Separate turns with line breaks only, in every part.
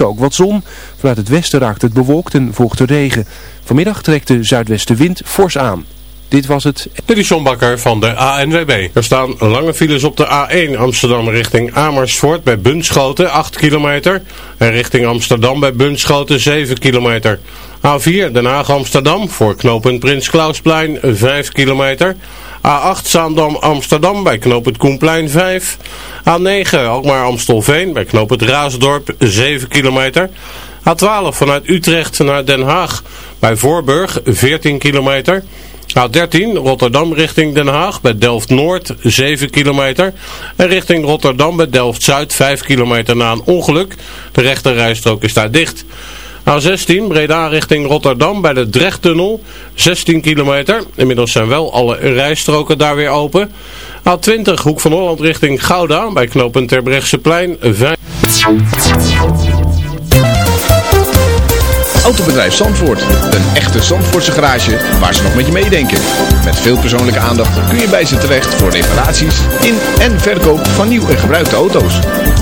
oosten ook wat zon. Vanuit het westen raakt het bewolkt en volgt de regen. Vanmiddag trekt de zuidwestenwind fors aan. Dit was het.
Dit van de ANWB. Er staan lange files op de A1 Amsterdam richting Amersfoort bij Bunschoten 8 kilometer. En richting Amsterdam bij Bunschoten 7 kilometer. A4 Den Haag Amsterdam voor knooppunt Prins Klausplein 5 kilometer. A8 Zaandam Amsterdam bij knooppunt Koenplein 5. A9 Alkmaar Amstelveen bij knooppunt Raasdorp 7 kilometer. A12 vanuit Utrecht naar Den Haag bij Voorburg 14 kilometer. A13 Rotterdam richting Den Haag bij Delft-Noord 7 kilometer. En richting Rotterdam bij Delft-Zuid 5 kilometer na een ongeluk. De rechterrijstrook is daar dicht. A16 Breda richting Rotterdam bij de Drechttunnel 16 kilometer. Inmiddels zijn wel alle rijstroken daar weer open. A20 Hoek van Holland richting Gouda bij knooppunt Terbrechtseplein 5...
Autobedrijf Zandvoort. Een echte Zandvoortse garage waar ze nog met je meedenken. Met veel persoonlijke aandacht kun je bij ze terecht voor reparaties in en verkoop van nieuw en gebruikte auto's.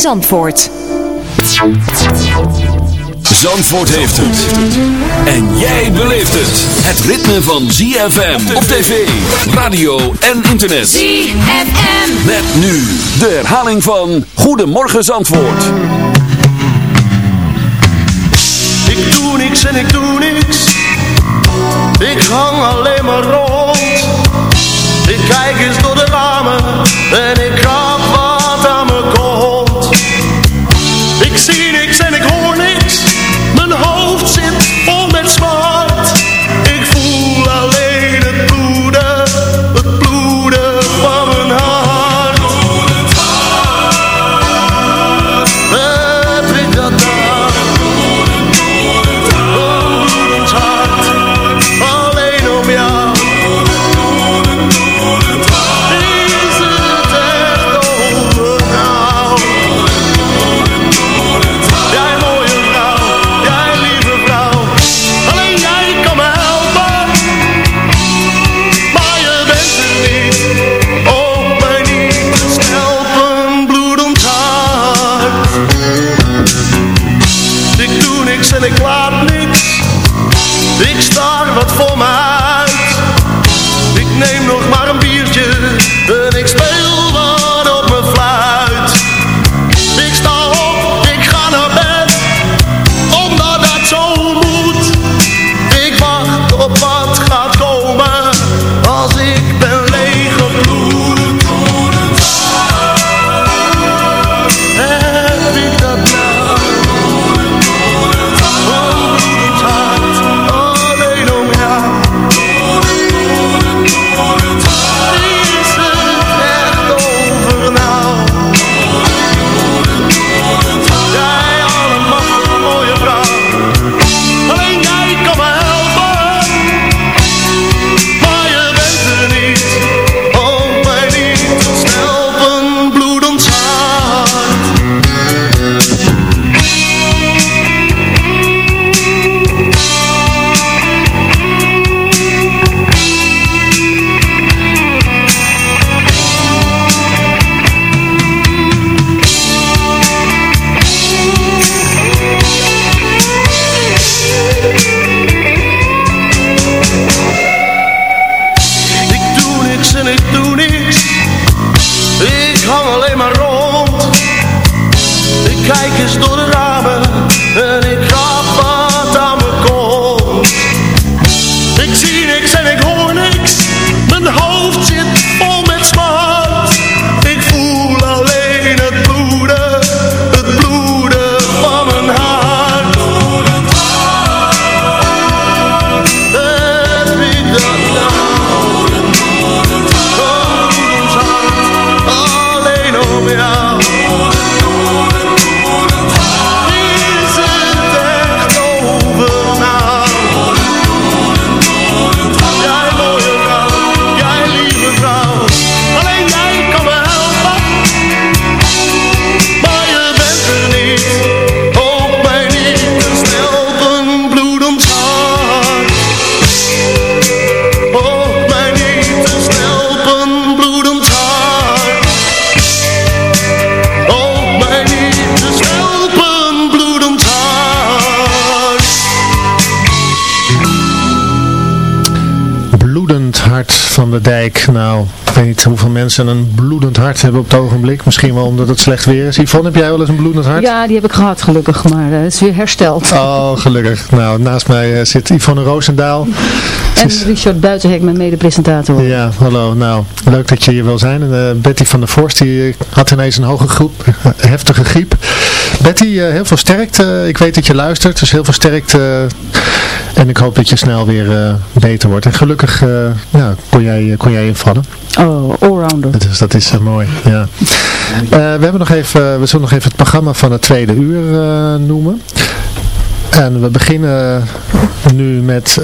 Zandvoort.
Zandvoort heeft het. En jij beleeft het. Het ritme van ZFM op tv, radio en internet.
ZFM.
Met nu de herhaling van Goedemorgen Zandvoort.
Ik doe niks en ik doe niks. Ik hang alleen maar rond. Ik kijk eens door de ramen en ik ga van
der Dijk. Nou, ik weet niet hoeveel mensen een bloedend hart hebben op het ogenblik. Misschien wel omdat het slecht weer is. Yvonne, heb jij wel eens een bloedend hart?
Ja, die heb ik gehad gelukkig, maar het is weer hersteld.
Oh, gelukkig. Nou, naast mij zit Yvonne Roosendaal.
En Richard Buitenhek, mijn mede-presentator.
Ja, hallo. Nou, leuk dat je hier wil zijn. En, Betty van der Vorst, die had ineens een hoge groep, heftige griep. Betty, heel veel sterkte. Ik weet dat je luistert, dus heel veel sterkte. En ik hoop dat je snel weer beter wordt. En gelukkig ja, kon, jij, kon jij invallen.
Oh, allrounder.
Dus dat is mooi, ja. we, hebben nog even, we zullen nog even het programma van het tweede uur noemen. En we beginnen nu met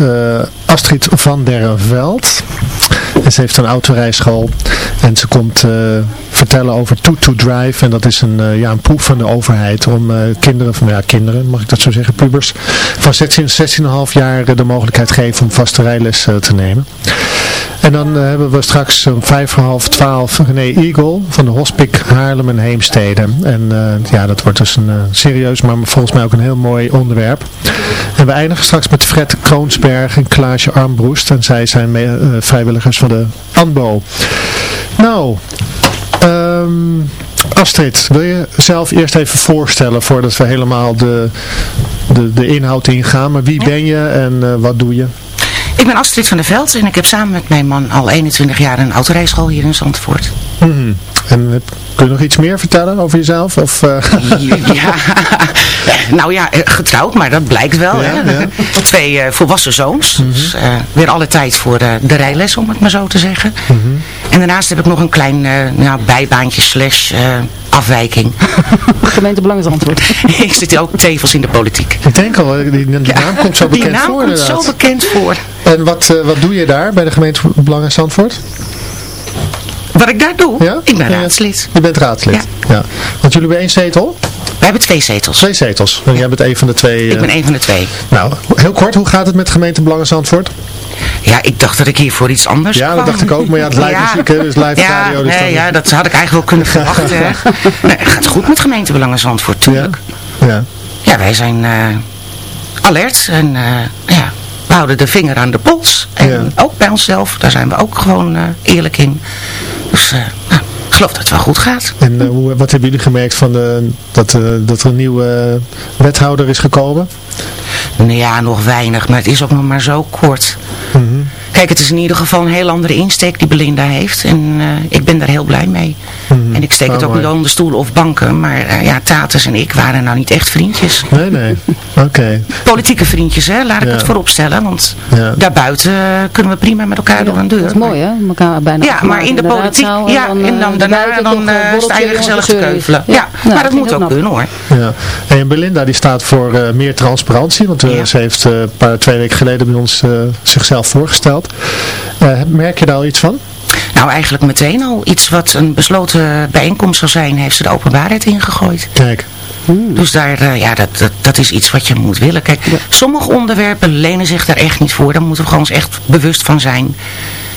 Astrid van der Veld. Ze heeft een autorijschool en ze komt uh, vertellen over Toot to Drive. En dat is een, uh, ja, een proef van de overheid om kinderen, van, ja kinderen mag ik dat zo zeggen, pubers, van 16, 16,5 jaar de mogelijkheid geven om vaste rijles te nemen. En dan hebben we straks om vijf voor half twaalf René Eagle van de Hospik Haarlem en Heemstede. En ja, dat wordt dus een serieus, maar volgens mij ook een heel mooi onderwerp. En we eindigen straks met Fred Kroonsberg en Klaasje Armbroest. En zij zijn mee, vrijwilligers van de ANBO. Nou, um, Astrid, wil je zelf eerst even voorstellen voordat we helemaal de, de, de inhoud ingaan. Maar wie ben je en uh, wat doe je?
Ik ben Astrid van der Veld en ik heb samen met mijn man al 21 jaar een autorijschool hier in Zandvoort.
Mm -hmm. En kun je nog iets meer vertellen over jezelf? Of, uh...
ja, nou ja, getrouwd, maar dat blijkt wel. Ja, hè? Ja. Twee uh, volwassen zoons. Mm -hmm. Dus uh, weer alle tijd voor de rijles, om het maar zo te zeggen. Mm -hmm. En daarnaast heb ik nog een klein nou, bijbaantje slash afwijking.
Gemeente Belangenantwoord.
ik zit ook tevens in de politiek.
Ik denk al, die, die naam komt zo bekend
die naam
voor
komt zo bekend voor.
En wat, wat doe je daar bij de gemeente Belangenantwoord?
Wat ik daar doe? Ja? Ik ben ja, raadslid.
Je bent raadslid? Ja. ja. Want jullie hebben één zetel?
Wij hebben twee zetels.
Twee zetels. En jij bent een van de twee?
Ik ben een van de twee.
Nou, heel kort, hoe gaat het met gemeente Belangen Zandvoort?
Ja, ik dacht dat ik hier voor iets anders
Ja,
kwam.
dat dacht ik ook. Maar ja, het live ja. muziek, dus live
ja,
radio.
Dus nee, ja, dat had ik eigenlijk wel kunnen verwachten. nee, het gaat goed met gemeente Belangen Zandvoort, natuurlijk.
Ja. ja.
Ja, wij zijn uh, alert en uh, ja, we houden de vinger aan de pols. En ja. ook bij onszelf, daar zijn we ook gewoon uh, eerlijk in. Dus nou, ik geloof dat het wel goed gaat.
En uh, hoe, wat hebben jullie gemerkt van de, dat, uh, dat er een nieuwe wethouder is gekomen?
Nou ja, nog weinig, maar het is ook nog maar zo kort. Mm -hmm. Kijk, het is in ieder geval een heel andere insteek die Belinda heeft. En ik ben daar heel blij mee. Mm -hmm. En ik steek oh, het ook niet onder stoelen of banken. Maar ja, Tatus en ik waren nou niet echt vriendjes.
Nee, nee. Oké. Okay.
Politieke vriendjes, hè, laat ik ja. het voorop stellen. Want ja. daarbuiten kunnen we prima met elkaar door een deur.
Dat is mooi, hè? Elkaar bijna
ja, maar in de, politiek, ja, en dan, en dan daarna dan, uh, sta je weer gezellig te keuvelen. Ja, ja. Nou, maar dat moet ook knap. kunnen hoor.
Ja. En Belinda die staat voor uh, meer transparantie, want uh, ja. ze heeft een paar, twee weken geleden bij ons zichzelf voorgesteld. Merk je daar al iets van?
Nou, eigenlijk meteen al. Iets wat een besloten bijeenkomst zou zijn, heeft ze de openbaarheid ingegooid.
Kijk.
Hmm. Dus daar, uh, ja, dat, dat, dat is iets wat je moet willen. Kijk, ja. sommige onderwerpen lenen zich daar echt niet voor. Daar moeten we gewoon eens echt bewust van zijn.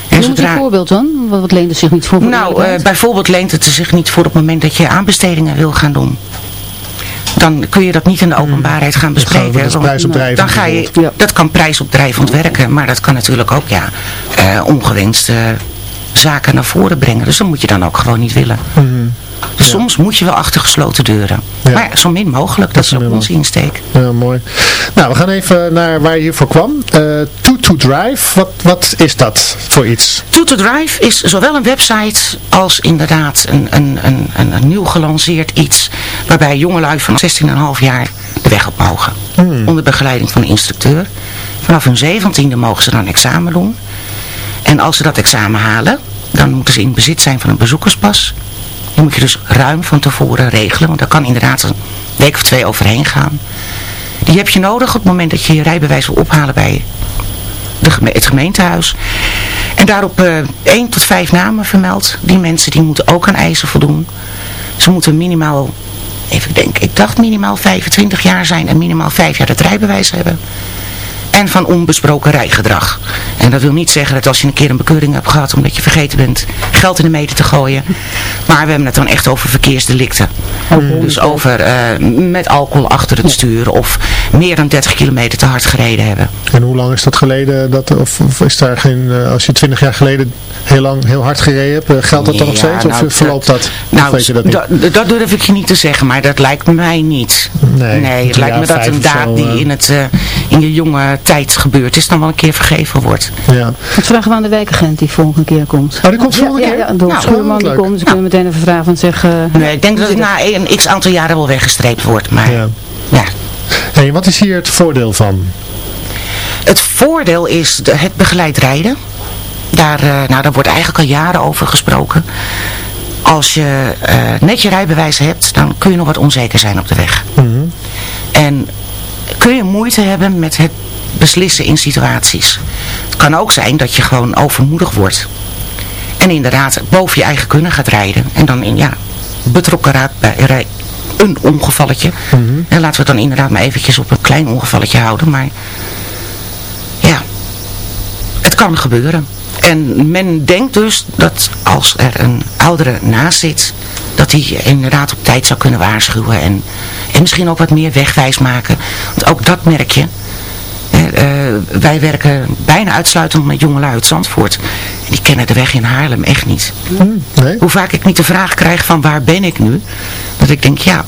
En Noem zodra... een voorbeeld dan? Wat, wat leent het zich niet voor?
Nou, uh, bijvoorbeeld leent het zich niet voor op het moment dat je aanbestedingen wil gaan doen. Dan kun je dat niet in de openbaarheid gaan bespreken.
Dat, prijsopdrijvend
dan ga je, dat kan prijsopdrijvend werken, maar dat kan natuurlijk ook ja, uh, ongewenste zaken naar voren brengen. Dus dat moet je dan ook gewoon niet willen. Mm. Dus ja. soms moet je wel achter gesloten deuren. Ja. Maar zo min mogelijk, dat, dat is ook onze insteek.
Ja, mooi. Nou, we gaan even naar waar je hiervoor kwam. Uh, to Drive, wat, wat is dat voor iets?
To to Drive is zowel een website als inderdaad een, een, een, een, een nieuw gelanceerd iets. Waarbij jongelui van 16,5 jaar de weg op mogen. Hmm. Onder begeleiding van een instructeur. Vanaf hun zeventiende mogen ze dan examen doen. En als ze dat examen halen, dan moeten ze in bezit zijn van een bezoekerspas. Die moet je dus ruim van tevoren regelen, want daar kan inderdaad een week of twee overheen gaan. Die heb je nodig op het moment dat je je rijbewijs wil ophalen bij het gemeentehuis. En daarop uh, één tot vijf namen vermeld. Die mensen die moeten ook aan eisen voldoen. Ze moeten minimaal, even denken, ik dacht minimaal 25 jaar zijn en minimaal vijf jaar het rijbewijs hebben. En van onbesproken rijgedrag. En dat wil niet zeggen dat als je een keer een bekeuring hebt gehad omdat je vergeten bent geld in de meter te gooien. Maar we hebben het dan echt over verkeersdelicten. Dus over uh, met alcohol achter het sturen of meer dan 30 kilometer te hard gereden hebben.
En hoe lang is dat geleden? Dat, of, of is daar geen, uh, als je 20 jaar geleden heel lang heel hard gereden hebt, uh, geldt dat dan nog steeds? Nou, of verloopt dat?
Nou,
weet je dat, niet?
dat durf ik je niet te zeggen, maar dat lijkt mij niet.
Nee,
nee het lijkt me dat een daad die in, het, in je jonge tijd gebeurd is, dan wel een keer vergeven wordt.
Ja.
Dat vragen we aan de wijkagent die volgende keer komt.
Oh, die komt volgende
ja,
keer?
Ja, ja, door nou, Schuurman die komt, dus kunnen we meteen even vragen van zeggen...
nee, ik denk dat het na een x aantal jaren wel weggestreept wordt, maar ja. ja.
Hey, wat is hier het voordeel van?
Het voordeel is de, het begeleid rijden. Daar, uh, nou, daar wordt eigenlijk al jaren over gesproken. Als je uh, net je rijbewijs hebt, dan kun je nog wat onzeker zijn op de weg.
Mm -hmm.
En kun je moeite hebben met het beslissen in situaties. Het kan ook zijn dat je gewoon overmoedig wordt. En inderdaad boven je eigen kunnen gaat rijden. En dan in, ja, betrokken raad bij een ongevalletje.
Mm -hmm.
En laten we het dan inderdaad maar eventjes op een klein ongevalletje houden. Maar ja, het kan gebeuren. En men denkt dus dat als er een oudere naast zit, dat hij inderdaad op tijd zou kunnen waarschuwen. En, en misschien ook wat meer wegwijs maken. Want ook dat merk je. Uh, wij werken bijna uitsluitend met jongelui uit Zandvoort. En die kennen de weg in Haarlem echt niet.
Mm, nee.
Hoe vaak ik niet de vraag krijg van waar ben ik nu? Dat ik denk, ja,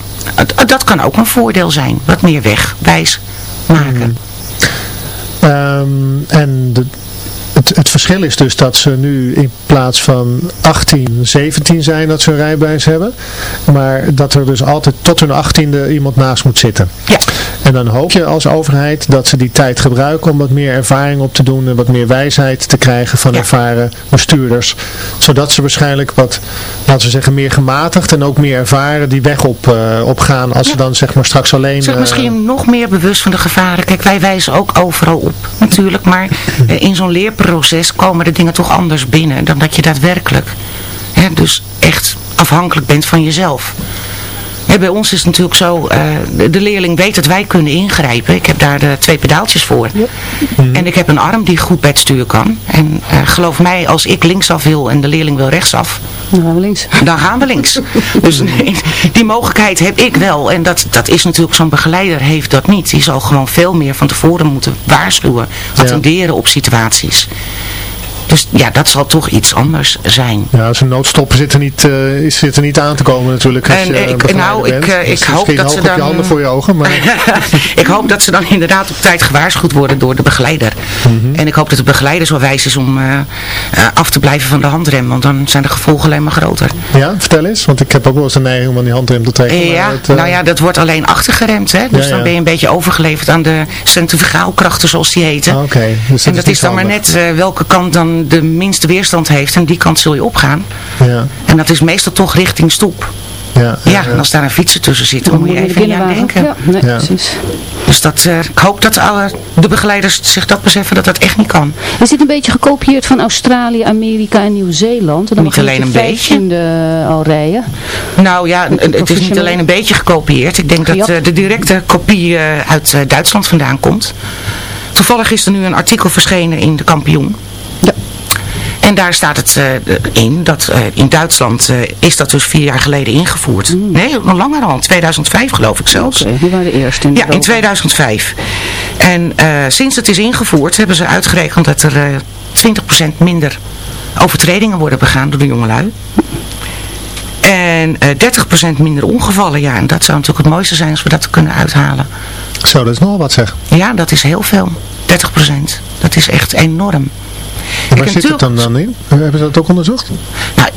dat kan ook een voordeel zijn. Wat meer wegwijs maken.
Mm. Um, en de, het, het verschil is dus dat ze nu in plaats van 18, 17 zijn dat ze een rijbewijs hebben. Maar dat er dus altijd tot hun 18e iemand naast moet zitten.
Ja.
En dan hoop je als overheid dat ze die tijd gebruiken om wat meer ervaring op te doen en wat meer wijsheid te krijgen van
Ja.
ervaren bestuurders. Zodat ze waarschijnlijk wat, laten we zeggen, meer gematigd en ook meer ervaren die weg op, uh, opgaan als ze dan zeg maar straks alleen...
Zeg
uh,
misschien nog meer bewust van de gevaren. Kijk, wij wijzen ook overal op natuurlijk. Maar uh, in zo'n leerproces komen de dingen toch anders binnen dan dat je daadwerkelijk hè, dus echt afhankelijk bent van jezelf. Hè, bij ons is het natuurlijk zo, uh, de, de leerling weet dat wij kunnen ingrijpen. Ik heb daar de twee pedaaltjes voor.
Mm -hmm.
En ik heb een arm die goed bij het stuur kan. En uh, geloof mij, als ik linksaf wil en de leerling wil rechtsaf,
dan gaan we links.
Dan gaan we links. dus nee, die mogelijkheid heb ik wel. En dat, dat is natuurlijk, zo'n begeleider heeft dat niet. Die zal gewoon veel meer van tevoren moeten waarschuwen, attenderen ja. op situaties. Dus ja, dat zal toch iets anders zijn.
Ja, zo'n noodstop zit er niet, uh, zit er niet aan te komen natuurlijk. Als
en
je
ik, nou,
bent.
ik, uh, ik
dus
hoop dat ze dan...
je handen voor je ogen, maar...
ik hoop dat ze dan inderdaad op tijd gewaarschuwd worden door de begeleider.
Mm -hmm.
En ik hoop dat de begeleider zo wijs is om uh, af te blijven van de handrem. Want dan zijn de gevolgen alleen maar groter.
Ja, vertel eens. Want ik heb ook wel eens de neiging om aan die handrem te trekken.
Ja,
het,
nou ja, dat wordt alleen achtergeremd. Hè? Dus ja, ja. dan ben je een beetje overgeleverd aan de centrifugaalkrachten zoals die heten.
Ah, okay. dus
en dat is, is dan maar net welke kant dan de minste weerstand heeft en die kant zul je opgaan.
Ja.
En dat is meestal toch richting stop.
Ja,
ja, ja, en als daar een fietser tussen zit, dan, dan moet je even niet aan denken.
Ja, nee, ja. precies.
Dus dat, uh, ik hoop dat alle, de begeleiders zich dat beseffen dat dat echt niet kan.
Is dit een beetje gekopieerd van Australië, Amerika en Nieuw-Zeeland?
Niet alleen een beetje.
De, al rijden.
Nou ja, het is niet alleen een beetje gekopieerd. Ik denk dat uh, de directe kopie uh, uit Duitsland vandaan komt. Toevallig is er nu een artikel verschenen in de Kampioen.
Ja.
En daar staat het uh, in dat uh, in Duitsland uh, is dat dus vier jaar geleden ingevoerd.
Mm.
Nee, nog langer al. 2005 geloof ik zelfs.
Okay, die waren de eerste in
Ja, in 2005. En sinds het is ingevoerd hebben ze uitgerekend dat er 20% minder overtredingen worden begaan door de jongelui. En 30% minder ongevallen. Ja, en dat zou natuurlijk het mooiste zijn als we dat kunnen uithalen.
Zo, dat is nogal wat zeg.
Ja, dat is heel veel. 30%. Dat is echt enorm.
En waar zit het dan, dan in? Hebben ze dat ook onderzocht?
Nou,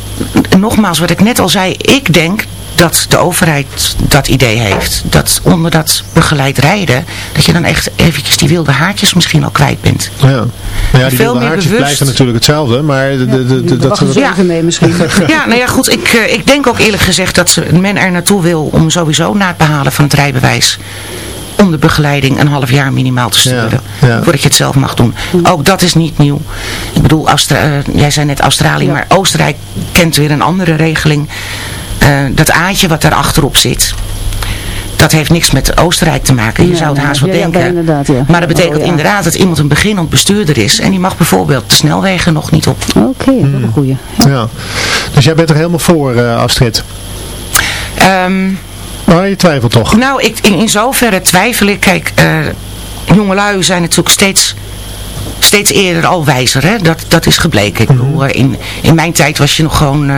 nogmaals, wat ik net al zei. Ik denk dat de overheid dat idee heeft. Dat onder dat begeleid rijden, dat je dan echt eventjes die wilde haartjes misschien al kwijt bent.
Ja, nou ja die wilde haartjes bewust. blijven natuurlijk hetzelfde, maar de, de, de, de,
dat ze
ja.
mee misschien.
ja, nou ja goed, ik, uh, ik denk ook eerlijk gezegd dat ze, men er naartoe wil om sowieso na het behalen van het rijbewijs om de begeleiding een half jaar minimaal te sturen.
Ja, ja.
Voordat je het zelf mag doen. Ook dat is niet nieuw. Ik bedoel, Austra uh, jij zei net Australië, ja. maar Oostenrijk kent weer een andere regeling. Uh, dat aatje wat daar achterop zit. dat heeft niks met Oostenrijk te maken. Je
Ja,
zou het haast wel
ja, ja,
denken.
inderdaad, ja.
Maar dat betekent
Oh, ja.
inderdaad dat iemand een beginnend bestuurder is. En die mag bijvoorbeeld de snelwegen nog niet op.
Oké, dat is
Hmm.
een goeie.
Ja. Dus jij bent er helemaal voor, eh, Astrid?
Ehm,
Maar je twijfelt toch?
nou, ik, in, in zoverre twijfel ik. Kijk, eh jongelui zijn natuurlijk steeds, steeds eerder al wijzer. Hè? Dat, dat is gebleken. Ik bedoel, eh, in, in mijn tijd was je nog gewoon eh,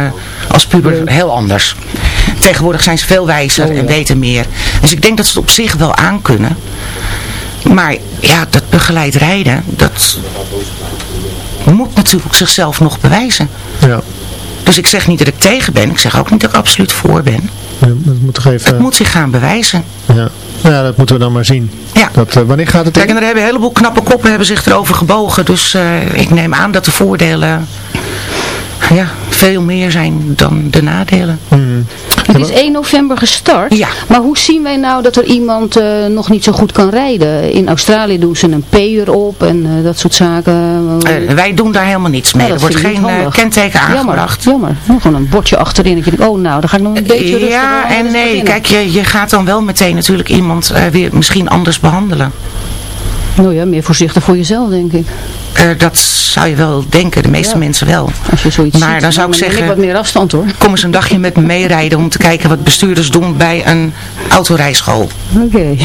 als puber heel anders. Tegenwoordig zijn ze veel wijzer en weten meer. Dus ik denk dat ze het op zich wel aankunnen. Maar ja, dat begeleid rijden, dat moet natuurlijk zichzelf nog bewijzen.
Ja.
Dus ik zeg niet dat ik tegen ben. Ik zeg ook niet dat ik absoluut voor ben.
Ja, Dat moet toch even...
Het moet zich gaan bewijzen.
Ja. ja, dat moeten we dan maar zien.
Ja.
Dat, eh, wanneer gaat het
Kijk,
in?
en er hebben een heleboel knappe koppen hebben zich erover gebogen. Dus eh, ik neem aan dat de voordelen ja, veel meer zijn dan de nadelen.
Hmm.
Het is 1 november gestart.
Ja.
Maar hoe zien wij nou dat er iemand eh, nog niet zo goed kan rijden? In Australië doen ze een P'er op en eh, dat soort zaken.
Eh, wij doen daar helemaal niets mee.
Ja,
er wordt geen kenteken aangebracht.
Jammer, jammer. Ja, gewoon een bordje achterin. Dat je denkt, oh nou, dan ga ik nog een beetje rustig
Ja en nee.
beginnen.
Kijk, je, je gaat dan wel meteen natuurlijk iemand eh, weer misschien anders behandelen.
Nou ja, meer voorzichtig voor jezelf, denk ik.
Eh, dat zou je wel denken. De meeste
Ja.
mensen wel.
Als je zoiets
Maar
ziet.
dan zou ik zeggen-
wat meer afstand hoor.
Kom eens een dagje met me meerijden om te kijken wat bestuurders doen bij een autorijschool.
Oké.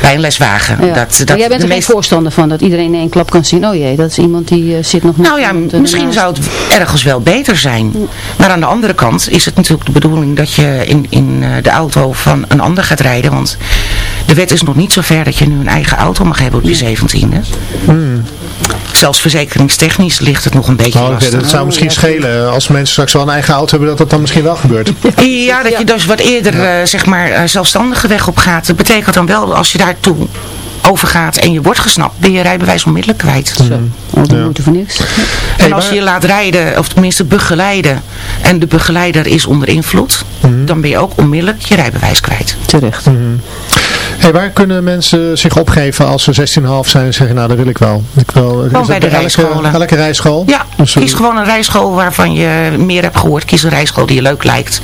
Bij een leswagen.
Ja.
Dat, dat
Maar jij bent
de
er geen
meeste-
voorstander van dat iedereen in één klap kan zien. Oh jee, dat is iemand die eh, zit nog niet.
Nou ja,
eh,
misschien zou het ergens wel beter zijn. Maar aan de andere kant is het natuurlijk de bedoeling dat je in, in de auto van een ander gaat rijden. Want de wet is nog niet zo ver dat je nu een eigen auto mag hebben op je zeventiende. Zelfs verzekeringstechnisch ligt het nog een beetje
Oh, dat zou misschien
ja,
schelen als mensen straks wel een eigen auto hebben, dat dat dan misschien wel gebeurt.
Ja, dat je dus wat eerder eh, zeg maar eh, zelfstandige weg op gaat. Dat betekent dan wel als je daartoe overgaat en je wordt gesnapt, ben je rijbewijs onmiddellijk kwijt.
Zo. Oh, dat
Ja.
moet er voor niks.
En als je je laat rijden, of tenminste begeleiden, en de begeleider is onder invloed, dan ben je ook onmiddellijk je rijbewijs kwijt.
Terecht.
Hey, waar kunnen mensen zich opgeven als ze 16,5 zijn en zeggen, nou dat wil ik wel. Ik wil het
bij de
elke,
rijscholen.
elke rijschool?
Ja,
Dus, eh,
kies gewoon een rijschool waarvan je meer hebt gehoord. Kies een rijschool die je leuk lijkt.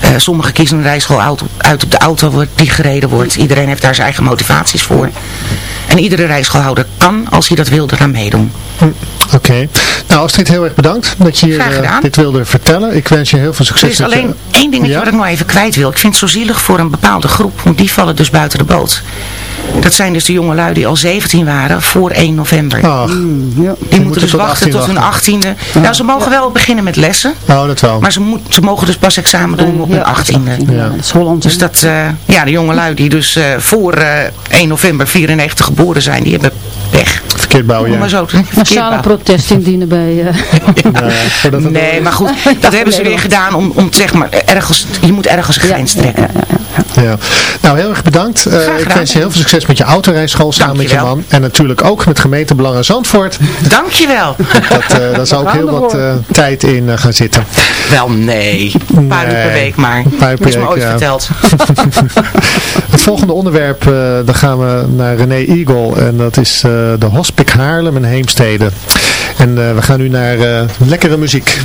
Eh, sommigen kiezen een rijschool uit, op de auto die gereden wordt. Iedereen heeft daar zijn eigen motivaties voor. En iedere rijschoolhouder kan, als hij dat wil, eraan meedoen.
Oké. Nou Astrid, heel erg bedankt dat je hier eh, dit wilde vertellen. Ik wens je heel veel
Er
succes.
is
met je-
alleen één dingetje
Ja?
wat ik nog even kwijt wil. Ik vind het zo zielig voor een bepaalde groep, want die vallen dus buiten de boot. Dat zijn dus de jongelui die al 17 waren voor 1 november.
Ach,
Ja.
die moeten dus
tot
wachten
18
tot hun
wachten.
18e. Nou, ze mogen wel beginnen met lessen,
oh, dat wel.
maar ze, moet, ze mogen dus pas examen doen op hun 18e.
Ja, dat is Holland.
Dus dat, eh, ja, de jongelui die dus eh, voor eh, 1 november 94 geboren zijn, die hebben pech.
Verkeerd
Om
bouwen,
maar
ja.
zo
Massale protest indienen bij...
ja, het
Nee, maar goed, dat hebben ze weer gedaan om, om zeg maar, ergens, je moet ergens een grens trekken.
Ja. Nou, heel erg bedankt. Eh, ik wens je heel veel succes met je autorijschool samen met je man. En natuurlijk ook met gemeentebelangen Zandvoort.
Dankjewel.
Dat, eh daar zal ook heel wat eh, tijd in gaan zitten.
Wel, nee. Een paar uur per week maar.
een paar uur per
Dat is me ooit
ja.
verteld.
Het volgende onderwerp, eh dan gaan we naar René Eagle. En dat is eh, de Hospik Haarlem en Heemstede. En eh, we gaan nu naar eh, lekkere muziek.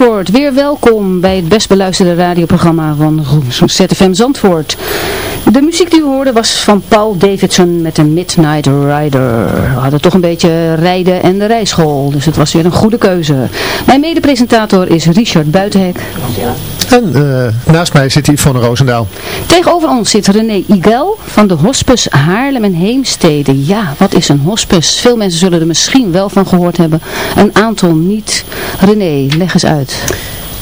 Zandvoort, weer welkom bij het best beluisterde radioprogramma van ZFM Zandvoort. De muziek die we hoorden was van Paul Davidson met de Midnight Rider. We hadden toch een beetje rijden en de rijschool, dus het was weer een goede keuze. Mijn medepresentator is Richard Buitenhek.
En uh, naast mij zit Yvonne Roosendaal.
Tegenover ons zit René Igel van de Hospice Haarlem en Heemstede. Ja, wat is een hospice? Veel mensen zullen er misschien wel van gehoord hebben, een aantal niet. René, leg eens uit.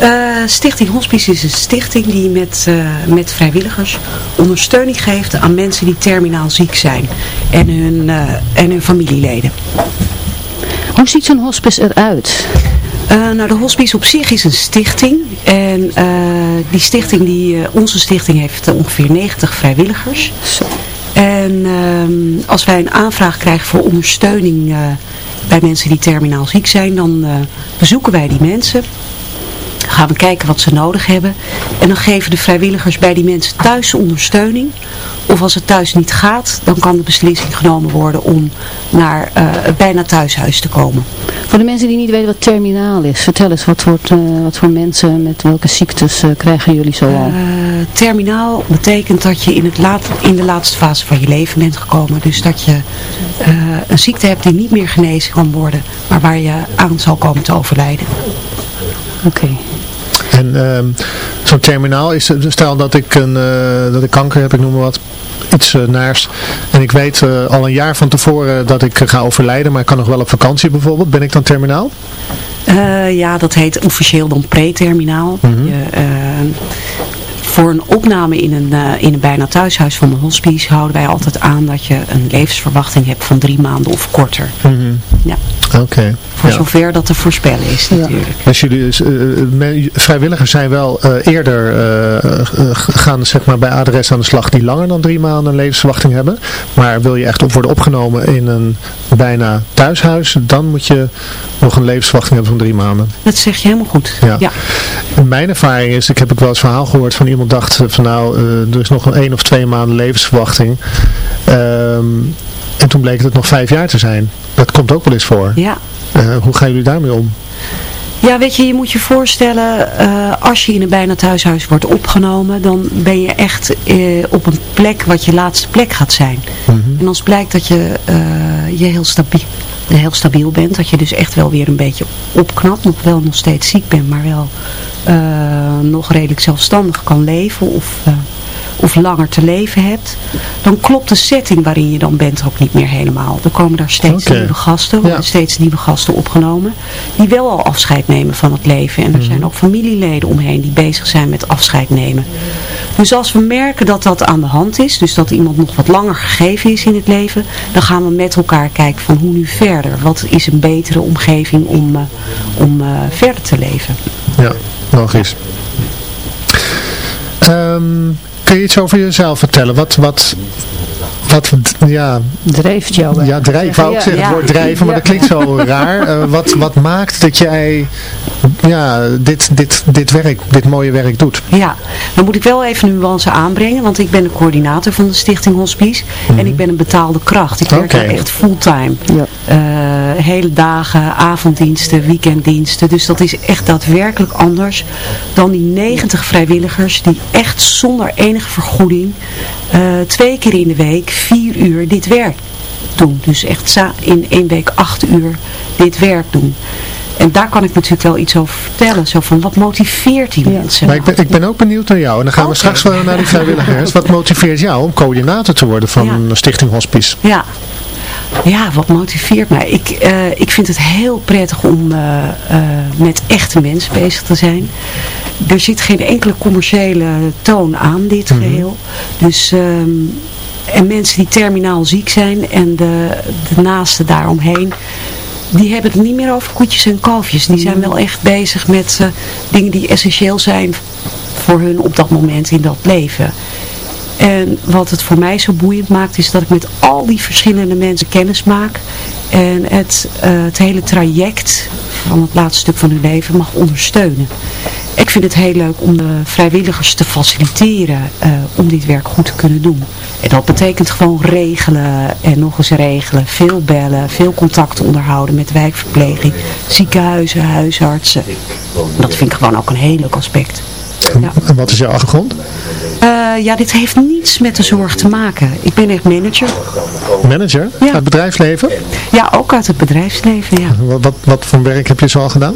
Uh, stichting Hospice is een stichting die met, uh, met vrijwilligers ondersteuning geeft aan mensen die terminaal ziek zijn en hun, uh, en hun familieleden.
Hoe ziet zo'n hospice eruit?
Nou, de hospice op zich is een stichting en die stichting, die, onze stichting heeft ongeveer 90 vrijwilligers. Zo. En ehm, als wij een aanvraag krijgen voor ondersteuning bij mensen die terminaal ziek zijn, dan bezoeken wij die mensen gaan we kijken wat ze nodig hebben. En dan geven de vrijwilligers bij die mensen thuis ondersteuning. Of als het thuis niet gaat, dan kan de beslissing genomen worden om naar uh, bijna thuishuis te komen.
Voor de mensen die niet weten wat terminaal is, vertel eens wat, wordt, uh, wat voor mensen met welke ziektes uh, krijgen jullie zo al?
terminaal betekent dat je in, het laat, in de laatste fase van je leven bent gekomen. Dus dat je een ziekte hebt die niet meer genezen kan worden, maar waar je aan zal komen te overlijden.
Oké.
En uh, zo'n terminaal is, stel dat ik, een, uh, dat ik kanker heb, ik noem maar wat, iets uh, naars. En ik weet uh, al een jaar van tevoren dat ik ga overlijden, maar ik kan nog wel op vakantie bijvoorbeeld. Ben ik dan terminaal?
ja, dat heet officieel dan pre-terminaal. Mm -hmm voor een opname in een, uh, in een bijna thuishuis van de hospice houden wij altijd aan dat je een levensverwachting hebt van drie maanden of korter.
Mm -hmm.
Ja.
Oké.
Voor zover dat te voorspellen is natuurlijk. Ja.
Als jullie uh, vrijwilligers zijn wel uh, eerder gaan zeg maar, bij adres aan de slag die langer dan drie maanden een levensverwachting hebben. Maar wil je echt op worden opgenomen in een bijna thuishuis, dan moet je nog een levensverwachting hebben van drie maanden.
Dat zeg je helemaal goed.
Ja.
ja.
Mijn ervaring is, ik heb ook wel het verhaal gehoord van iemand dacht van nou, uh, er is nog een één of twee maanden levensverwachting. Um, en toen bleek het nog vijf jaar te zijn. Dat komt ook wel eens voor.
Ja.
Uh, hoe gaan jullie daarmee om?
Ja, weet je, je moet je voorstellen, uh, als je in een bijna thuishuis wordt opgenomen, dan ben je echt uh, op een plek wat je laatste plek gaat zijn.
Mm -hmm.
En als blijkt dat je, je heel, stabiel, heel stabiel bent, dat je dus echt wel weer een beetje opknapt, nog wel nog steeds ziek bent, maar wel nog redelijk zelfstandig kan leven of of langer te leven hebt, dan klopt de setting waarin je dan bent ook niet meer helemaal. Er komen daar steeds
okay.
nieuwe gasten, worden
Ja.
steeds nieuwe gasten opgenomen, die wel al afscheid nemen van het leven. En er zijn ook familieleden omheen die bezig zijn met afscheid nemen. Dus als we merken dat dat aan de hand is, dus dat iemand nog wat langer gegeven is in het leven, dan gaan we met elkaar kijken van hoe nu verder. Wat is een betere omgeving om, uh, om uh, verder te leven.
Ja, logisch. Um, kun je iets over jezelf vertellen? Wat, wat, wat ja,
drijft jou?
Ja, drijf, wou ik zeggen, het woord drijven, maar dat klinkt zo raar. Uh, wat, wat maakt dat jij ja, dit, dit, dit werk, dit mooie werk doet?
Ja, dan moet ik wel even een nuance aanbrengen, want ik ben de coördinator van de Stichting Hospice mm -hmm. en ik ben een betaalde kracht. Ik werk
okay.
echt fulltime.
Ja.
Uh, hele dagen, avonddiensten, weekenddiensten. Dus dat is echt daadwerkelijk anders dan die 90 vrijwilligers die echt zonder enige vergoeding uh, twee keer in de week, vier uur dit werk doen. Dus echt in één week acht uur dit werk doen. En daar kan ik natuurlijk wel iets over vertellen. Zo van, wat motiveert die
Ja.
mensen?
Maar ik ben, ik ben ook benieuwd naar jou. En dan gaan we straks wel naar die vrijwilligers. Wat motiveert jou om coördinator te worden van
Ja.
Stichting Hospice?
Ja. Ja, wat motiveert mij? Ik, uh, ik vind het heel prettig om uh, uh, met echte mensen bezig te zijn. Er zit geen enkele commerciële toon aan dit
Mhm.
geheel. Dus, um, en mensen die terminaal ziek zijn en de, de naasten daaromheen, die hebben het niet meer over koetjes en kalfjes. Die zijn wel echt bezig met dingen die essentieel zijn voor hun op dat moment in dat leven. En wat het voor mij zo boeiend maakt is dat ik met al die verschillende mensen kennis maak. En het, uh, het hele traject van het laatste stuk van hun leven mag ondersteunen. Ik vind het heel leuk om de vrijwilligers te faciliteren uh, om dit werk goed te kunnen doen. En dat betekent gewoon regelen en nog eens regelen. Veel bellen, veel contacten onderhouden met wijkverpleging, ziekenhuizen, huisartsen. Dat vind ik gewoon ook een heel leuk aspect.
Ja. En wat is jouw achtergrond?
Uh, ja, dit heeft niets met de zorg te maken. Ik ben echt manager.
Manager? Ja. Uit het bedrijfsleven?
Ja, ook uit het bedrijfsleven, ja.
Wat, wat, wat voor werk heb je zo al gedaan?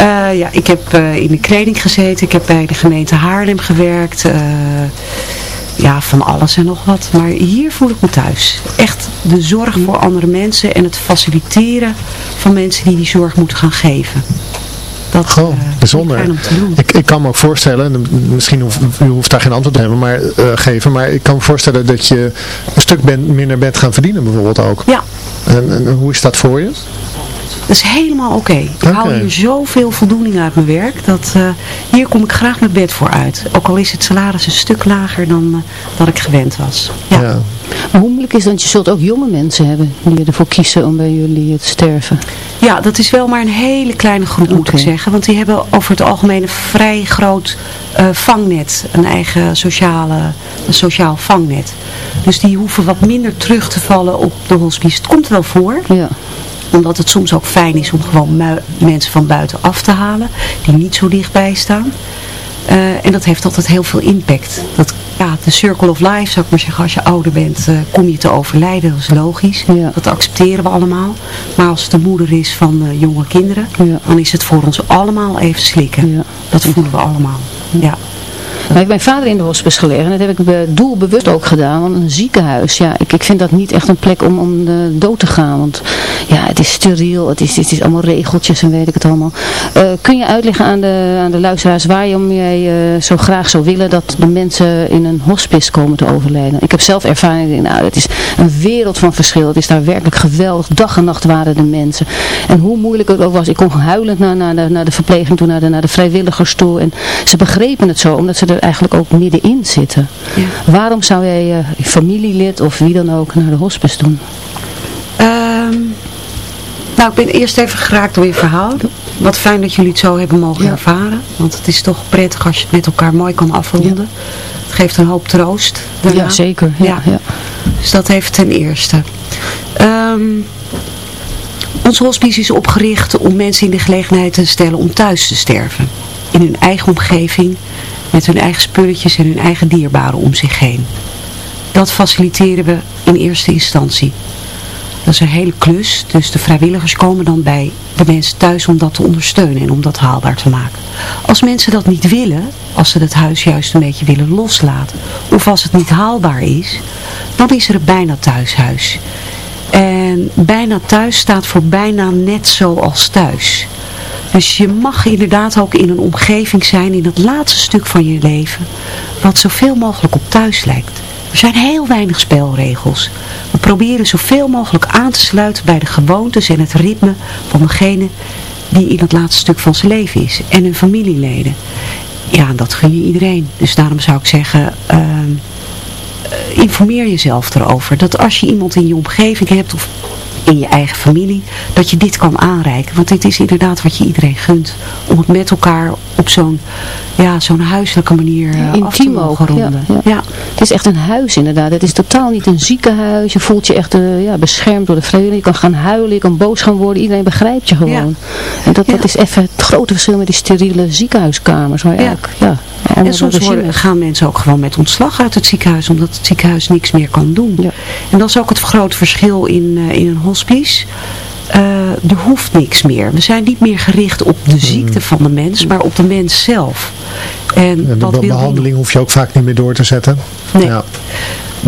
Uh, ja, ik heb uh, in de kleding gezeten. Ik heb bij de gemeente Haarlem gewerkt. ja, van alles en nog wat. Maar hier voel ik me thuis. Echt de zorg voor andere mensen en het faciliteren van mensen die die zorg moeten gaan geven. Dat,
Goh, bijzonder. Ik, ik kan me ook voorstellen, misschien hoeft, u hoeft daar geen antwoord op te hebben, maar, uh, geven, maar ik kan me voorstellen dat je een stuk ben, minder bent gaan verdienen bijvoorbeeld ook.
Ja.
En, en hoe is dat voor je?
Dat is helemaal oké. Okay. Ik haal hier zoveel voldoening uit mijn werk. Dat, uh, hier kom ik graag mijn bed voor uit. Ook al is het salaris een stuk lager dan uh, dat ik gewend was. Ja. ja.
Maar hoe moeilijk is dat je zult ook jonge mensen hebben die ervoor kiezen om bij jullie te sterven?
Ja, dat is wel maar een hele kleine groep moet ik zeggen. Want die hebben over het algemeen een vrij groot uh, vangnet. Een eigen sociale, een sociaal vangnet. Dus die hoeven wat minder terug te vallen op de hospice. Het komt wel voor.
Ja
omdat het soms ook fijn is om gewoon mensen van buiten af te halen. Die niet zo dichtbij staan. Uh, en dat heeft altijd heel veel impact. Dat, ja, de circle of life, zou ik maar zeggen, als je ouder bent, uh, kom je te overlijden. Dat is logisch.
Ja.
Dat accepteren we allemaal. Maar als het de moeder is van uh, jonge kinderen,
ja.
dan is het voor ons allemaal even slikken.
Ja.
Dat voelen we allemaal. Ja.
Maar ik ben vader in de hospice gelegen. En dat heb ik doelbewust ook gedaan. Want een ziekenhuis, ja, ik, ik vind dat niet echt een plek om, om de dood te gaan. Want ja, het is steriel. Het is, het is allemaal regeltjes en weet ik het allemaal. Uh, kun je uitleggen aan de, aan de luisteraars waarom jij uh, zo graag zou willen dat de mensen in een hospice komen te overlijden? Ik heb zelf ervaring. Nou, het is een wereld van verschil. Het is daar werkelijk geweldig. Dag en nacht waren de mensen. En hoe moeilijk het ook was. Ik kon huilend naar, naar, de, naar de verpleging toe, naar de, naar de vrijwilligers toe. En ze begrepen het zo, omdat ze er eigenlijk ook middenin zitten.
Ja.
Waarom zou jij je uh, familielid of wie dan ook naar de hospice doen?
Um, nou, ik ben eerst even geraakt door je verhaal. Wat fijn dat jullie het zo hebben mogen
ja.
ervaren. Want het is toch prettig als je het met elkaar mooi kan afronden. Ja. Het geeft een hoop troost. Daarna.
Ja, zeker. Ja, ja.
Dus dat heeft ten eerste. Um, ons hospice is opgericht om mensen in de gelegenheid te stellen om thuis te sterven. In hun eigen omgeving, met hun eigen spulletjes en hun eigen dierbaren om zich heen. Dat faciliteren we in eerste instantie. Dat is een hele klus, dus de vrijwilligers komen dan bij de mensen thuis om dat te ondersteunen en om dat haalbaar te maken. Als mensen dat niet willen, als ze het huis juist een beetje willen loslaten, of als het niet haalbaar is, dan is er een bijna thuishuis. En bijna thuis staat voor bijna net zoals thuis. Dus je mag inderdaad ook in een omgeving zijn in het laatste stuk van je leven, wat zoveel mogelijk op thuis lijkt. Er zijn heel weinig spelregels. We proberen zoveel mogelijk aan te sluiten bij de gewoontes en het ritme van degene die in het laatste stuk van zijn leven is. En hun familieleden. Ja, dat gun je iedereen. Dus daarom zou ik zeggen, uh, informeer jezelf erover. Dat als je iemand in je omgeving hebt of in je eigen familie, dat je dit kan aanreiken. Want dit is inderdaad wat je iedereen gunt. Om het met elkaar op zo'n ja, zo'n huiselijke manier
Intiem
af te mogen ronden.
Ja, ja. ja, Het is echt een huis inderdaad. Het is totaal niet een ziekenhuis. Je voelt je echt uh, ja, beschermd door de vrijwilligers. Je kan gaan huilen, je kan boos gaan worden. Iedereen begrijpt je gewoon. En dat, dat is even het grote verschil met die steriele ziekenhuiskamers. Waar ja. ja,
en soms worden, gaan mensen ook gewoon met ontslag uit het ziekenhuis. Omdat het ziekenhuis niks meer kan doen.
Ja.
En dat is ook het grote verschil in, uh, in een hospice. Uh, er hoeft niks meer. We zijn niet meer gericht op de ziekte van de mens, maar op de mens zelf. En
de
dat
be behandeling hoef je ook vaak niet meer door te zetten.
Nee. Ja.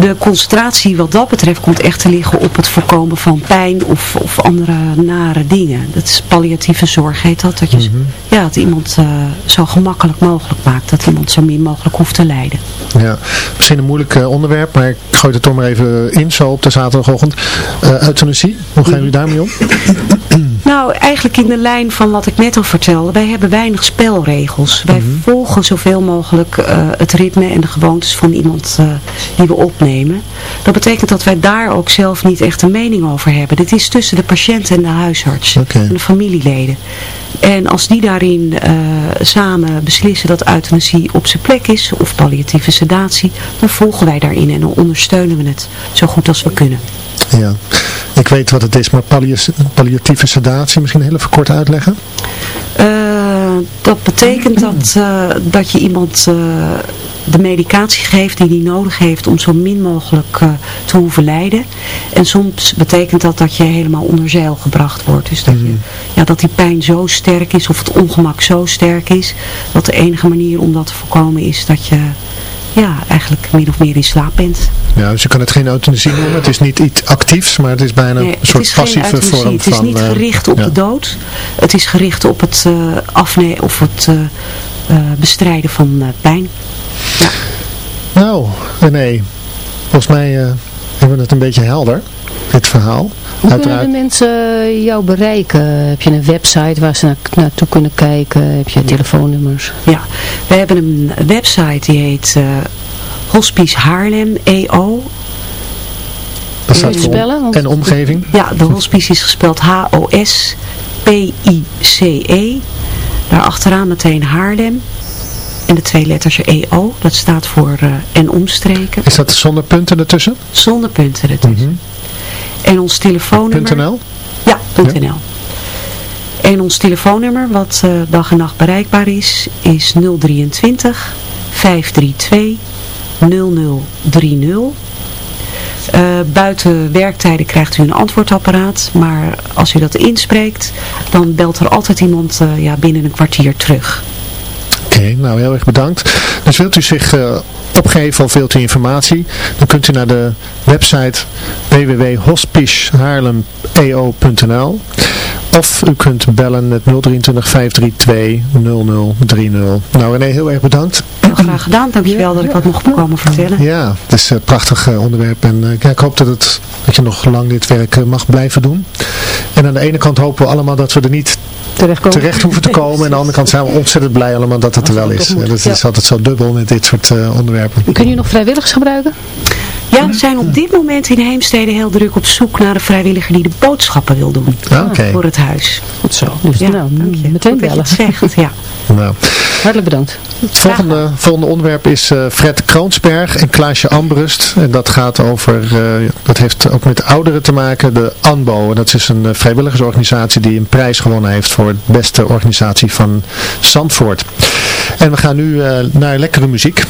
De concentratie wat dat betreft komt echt te liggen op het voorkomen van pijn of, of andere nare dingen. Dat is palliatieve zorg heet dat. Dat je mm -hmm. ja, dat iemand uh, zo gemakkelijk mogelijk maakt. Dat iemand zo min mogelijk hoeft te lijden.
Ja, misschien een moeilijk uh, onderwerp, maar ik gooi het toch maar even in zo op de zaterdagochtend. Uh, euthanasie, hoe gaan jullie daarmee om?
Nou, eigenlijk in de lijn van wat ik net al vertelde. Wij hebben weinig spelregels. Wij
Mhm.
volgen zoveel mogelijk eh, het ritme en de gewoontes van iemand eh, die we opnemen. Dat betekent dat wij daar ook zelf niet echt een mening over hebben. Dit is tussen de patiënt en de huisarts en de familieleden. En als die daarin eh, samen beslissen dat euthanasie op zijn plek is, of palliatieve sedatie, dan volgen wij daarin en dan ondersteunen we het zo goed als we kunnen.
Ja. Ik weet wat het is, maar pallia- palliatieve sedatie, misschien heel even kort uitleggen?
Eh, dat betekent dat, eh, dat je iemand eh, de medicatie geeft die hij nodig heeft om zo min mogelijk te hoeven lijden. En soms betekent dat dat je helemaal onder zeil gebracht wordt. Dus dat, je, ja, dat die pijn zo sterk is of het ongemak zo sterk is, dat de enige manier om dat te voorkomen is dat je ja, eigenlijk min of meer in slaap bent.
Ja, dus je kan het geen euthanasie noemen. Het is niet iets actiefs, maar het is bijna
Nee,
een
het
soort passieve vorm
Het is
van...
niet
eh,
gericht op
ja.
de dood. Het is gericht op het eh afnemen of het eh, bestrijden van pijn.
Nou, nee. Volgens mij hebben we het een beetje helder, dit verhaal.
Hoe
Uiteraard.
kunnen de mensen eh, jou bereiken? Heb je een website waar ze na- naartoe kunnen kijken? Heb je telefoonnummers?
Ja, we hebben een website die heet eh, Hospice Haarlem EO.
Dat staat voor
spellen? Want-
En omgeving.
Ja, de hospice is gespeld H-O-S-P-I-C-E. E. Daar achteraan meteen Haarlem. En de twee letters EO, dat staat voor eh, en omstreken.
Is dat zonder punten ertussen?
Zonder punten ertussen. En ons telefoonnummer...
.nl?
Ja, .nl. En ons telefoonnummer, wat eh, dag en nacht bereikbaar is, is 023 532 0030. Eh, buiten werktijden krijgt u een antwoordapparaat, maar als u dat inspreekt, dan belt er altijd iemand eh, ja, binnen een kwartier terug.
Nou heel erg bedankt. Dus wilt u zich eh, opgeven of wilt u informatie, dan kunt u naar de website www.hospicehaarlem.eo.nl of u kunt bellen met 023 532 0030. Nou René, heel erg bedankt.
Heel graag gedaan, dankjewel dat ik wat mocht komen vertellen.
Ja, het is een prachtig eh, onderwerp en eh, ja, ik hoop dat, het, dat je nog lang dit werk eh, mag blijven doen. En aan de ene kant hopen we allemaal dat we er niet terecht hoeven te komen. En aan de andere kant zijn we ontzettend blij allemaal dat het er wel is. Ja, Dat is altijd zo dubbel met dit soort eh, onderwerpen.
Kun je nog vrijwilligers gebruiken?
Ja, we zijn op dit moment in Heemstede heel druk op zoek naar een vrijwilliger die de boodschappen wil doen
Ah,
voor het huis.
Goed zo. Dus
Ja,
nou,
dank je.
meteen
Goed dat je
bellen.
het zegt, ja.
nou.
Hartelijk bedankt.
Het volgende, volgende onderwerp is eh, Fred Kroonsberg en Klaasje Amberust. En dat gaat over, eh, dat heeft ook met ouderen te maken, de ANBO. En dat is een eh, vrijwilligersorganisatie die een prijs gewonnen heeft voor de beste organisatie van Zandvoort. En we gaan nu eh, naar lekkere muziek.